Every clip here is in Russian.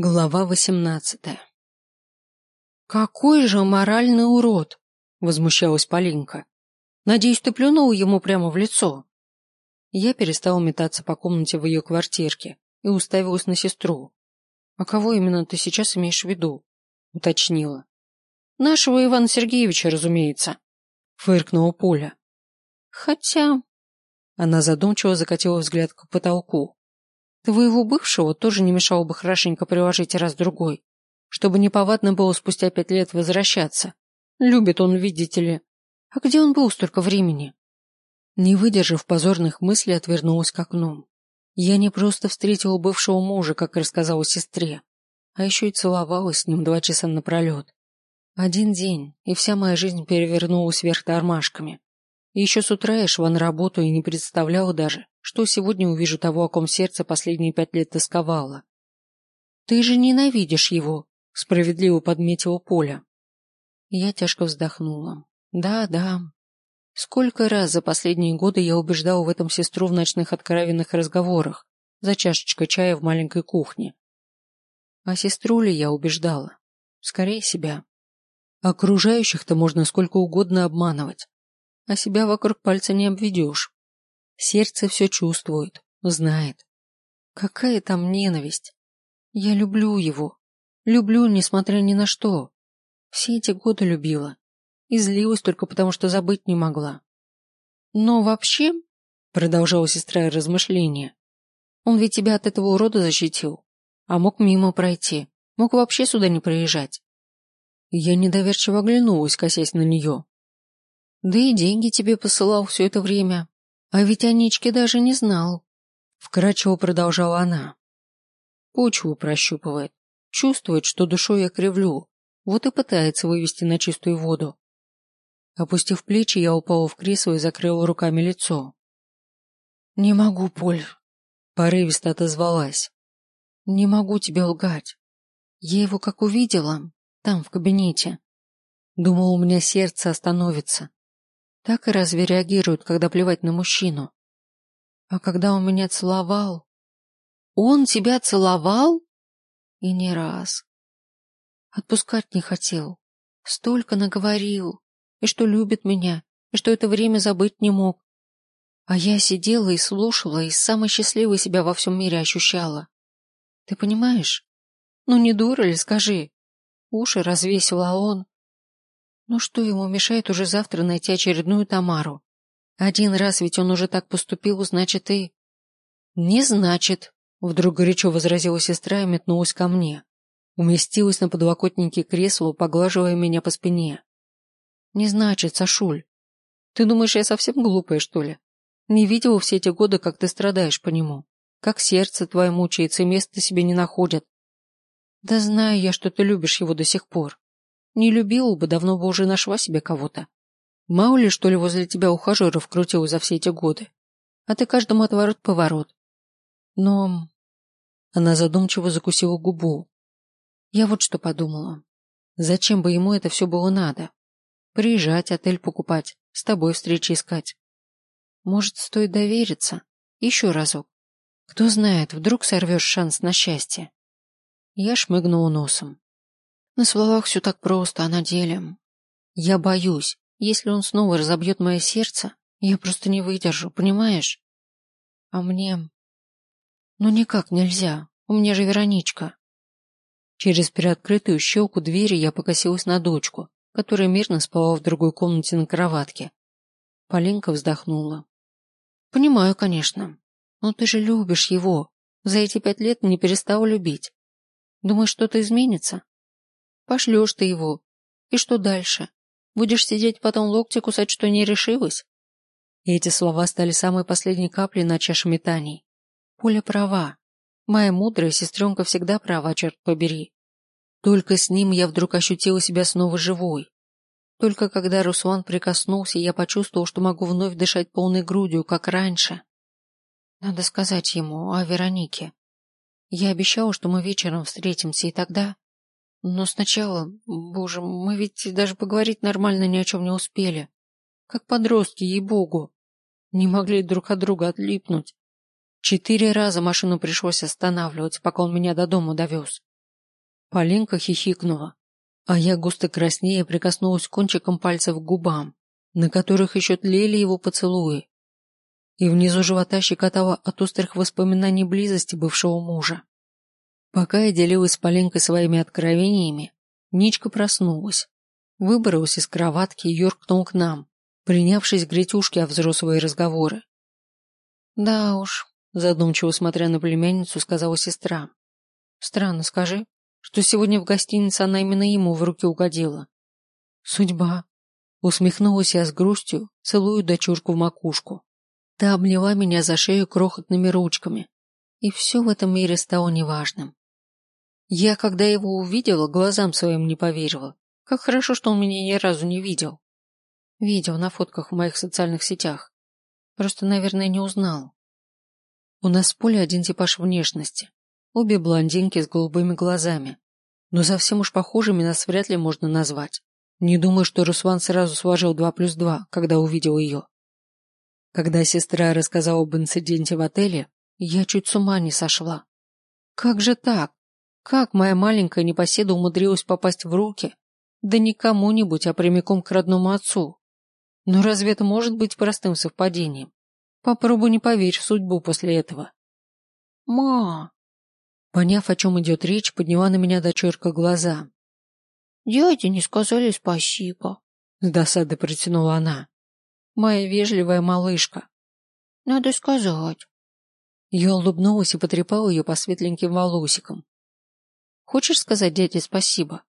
Глава восемнадцатая «Какой же моральный урод!» — возмущалась Полинка. «Надеюсь, ты плюнул ему прямо в лицо?» Я перестала метаться по комнате в ее квартирке и уставилась на сестру. «А кого именно ты сейчас имеешь в виду?» — уточнила. «Нашего Ивана Сергеевича, разумеется», — фыркнула Поля. «Хотя...» Она задумчиво закатила взгляд к потолку. Твоего бывшего тоже не мешало бы хорошенько приложить раз-другой, чтобы неповадно было спустя пять лет возвращаться. Любит он, видите ли. А где он был столько времени? Не выдержав позорных мыслей, отвернулась к окну. Я не просто встретила бывшего мужа, как рассказала сестре, а еще и целовалась с ним два часа напролет. Один день, и вся моя жизнь перевернулась вверх тормашками. Еще с утра я шла на работу и не представляла даже, что сегодня увижу того, о ком сердце последние пять лет тосковало. «Ты же ненавидишь его», — справедливо подметила Поля. Я тяжко вздохнула. «Да, да. Сколько раз за последние годы я убеждала в этом сестру в ночных откровенных разговорах за чашечкой чая в маленькой кухне. А сестру ли я убеждала? Скорее себя. Окружающих-то можно сколько угодно обманывать, а себя вокруг пальца не обведешь. Сердце все чувствует, знает. Какая там ненависть? Я люблю его. Люблю, несмотря ни на что. Все эти годы любила. И злилась только потому, что забыть не могла. Но вообще, продолжала сестра размышления, он ведь тебя от этого урода защитил. А мог мимо пройти. Мог вообще сюда не приезжать. Я недоверчиво оглянулась, косясь на нее. Да и деньги тебе посылал все это время. А ведь Анички даже не знал. Вкратчиво продолжала она. Почву прощупывает. Чувствует, что душой я кривлю. Вот и пытается вывести на чистую воду. Опустив плечи, я упала в кресло и закрыла руками лицо. «Не могу, Поль», — порывисто отозвалась. «Не могу тебе лгать. Я его как увидела, там, в кабинете. Думала, у меня сердце остановится. Так и разве реагируют, когда плевать на мужчину? А когда он меня целовал... Он тебя целовал? И не раз. Отпускать не хотел. Столько наговорил. И что любит меня, и что это время забыть не мог. А я сидела и слушала, и самой счастливой себя во всем мире ощущала. Ты понимаешь? Ну не дура ли, скажи? Уши развесил, а он... Ну что ему мешает уже завтра найти очередную Тамару? Один раз ведь он уже так поступил, значит и... Не значит, вдруг горячо возразила сестра и метнулась ко мне. Уместилась на подлокотнике кресла, поглаживая меня по спине. Не значит, Сашуль. Ты думаешь, я совсем глупая, что ли? Не видела все эти годы, как ты страдаешь по нему. Как сердце твое мучается и места себе не находит. Да знаю я, что ты любишь его до сих пор. Не любила бы, давно бы уже нашла себе кого-то. Мало ли, что ли, возле тебя ухажеров крутил за все эти годы. А ты каждому отворот-поворот. Но... Она задумчиво закусила губу. Я вот что подумала. Зачем бы ему это все было надо? Приезжать, отель покупать, с тобой встречи искать. Может, стоит довериться? Еще разок. Кто знает, вдруг сорвешь шанс на счастье. Я шмыгнула носом. На словах все так просто, а на деле... Я боюсь, если он снова разобьет мое сердце, я просто не выдержу, понимаешь? А мне... Ну никак нельзя, у меня же Вероничка. Через приоткрытую щелку двери я покосилась на дочку, которая мирно спала в другой комнате на кроватке. Полинка вздохнула. Понимаю, конечно. Но ты же любишь его. За эти пять лет не перестал любить. Думаешь, что-то изменится? Пошлешь ты его. И что дальше? Будешь сидеть потом локти кусать, что не решилась? И эти слова стали самой последней каплей на чаше метаний. Поля права. Моя мудрая сестренка всегда права, черт побери. Только с ним я вдруг ощутила себя снова живой. Только когда Руслан прикоснулся, я почувствовал, что могу вновь дышать полной грудью, как раньше. Надо сказать ему о Веронике. Я обещала, что мы вечером встретимся, и тогда... Но сначала, боже, мы ведь даже поговорить нормально ни о чем не успели. Как подростки, ей-богу. Не могли друг от друга отлипнуть. Четыре раза машину пришлось останавливать, пока он меня до дома довез. Полинка хихикнула, а я густо краснее прикоснулась кончиком пальцев к губам, на которых еще тлели его поцелуи. И внизу живота щекотала от острых воспоминаний близости бывшего мужа. Пока я делилась с Полинкой своими откровениями, Ничка проснулась, выбралась из кроватки и юркнул к нам, принявшись греть ушки о взрослые разговоры. «Да уж», задумчиво смотря на племянницу, сказала сестра. «Странно, скажи, что сегодня в гостинице она именно ему в руки угодила». «Судьба», усмехнулась я с грустью, целую дочурку в макушку. Та обняла меня за шею крохотными ручками, и все в этом мире стало неважным. Я, когда его увидела, глазам своим не поверила. Как хорошо, что он меня ни разу не видел. Видел на фотках в моих социальных сетях. Просто, наверное, не узнал. У нас с Полей один типаж внешности. Обе блондинки с голубыми глазами. Но совсем уж похожими нас вряд ли можно назвать. Не думаю, что Руслан сразу сложил два плюс два, когда увидел ее. Когда сестра рассказала об инциденте в отеле, я чуть с ума не сошла. Как же так? Как моя маленькая непоседа умудрилась попасть в руки? Да не кому-нибудь, а прямиком к родному отцу. Но разве это может быть простым совпадением? Попробуй не поверь в судьбу после этого. Ма! Поняв, о чем идет речь, подняла на меня дочерка глаза. Дяде не сказали спасибо. С досады протянула она. Моя вежливая малышка. Надо сказать. Я улыбнулась и потрепала ее по светленьким волосикам, Хочешь сказать дяде спасибо?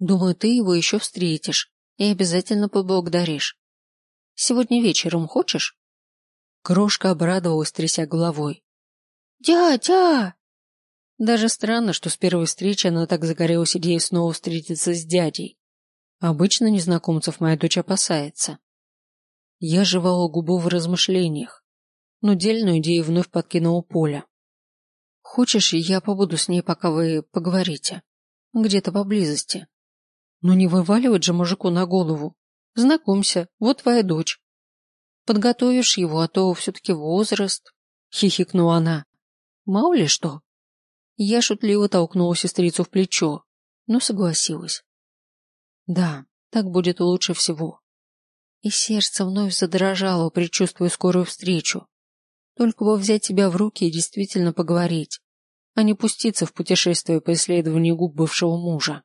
Думаю, ты его еще встретишь и обязательно поблагодаришь. Сегодня вечером хочешь? Крошка обрадовалась, тряся головой. Дядя! Даже странно, что с первой встречи она так загорелась идеей снова встретиться с дядей. Обычно незнакомцев моя дочь опасается. Я жевала губу в размышлениях, но дельную идею вновь подкинула Поля. Хочешь, я побуду с ней, пока вы поговорите? Где-то поблизости. Но не вываливать же мужику на голову. Знакомься, вот твоя дочь. Подготовишь его, а то все-таки возраст. Хихикнула она. Мало ли что. Я шутливо толкнула сестрицу в плечо, но согласилась. Да, так будет лучше всего. И сердце вновь задрожало, предчувствуя скорую встречу. Только бы взять тебя в руки и действительно поговорить, а не пуститься в путешествие по исследованию губ бывшего мужа.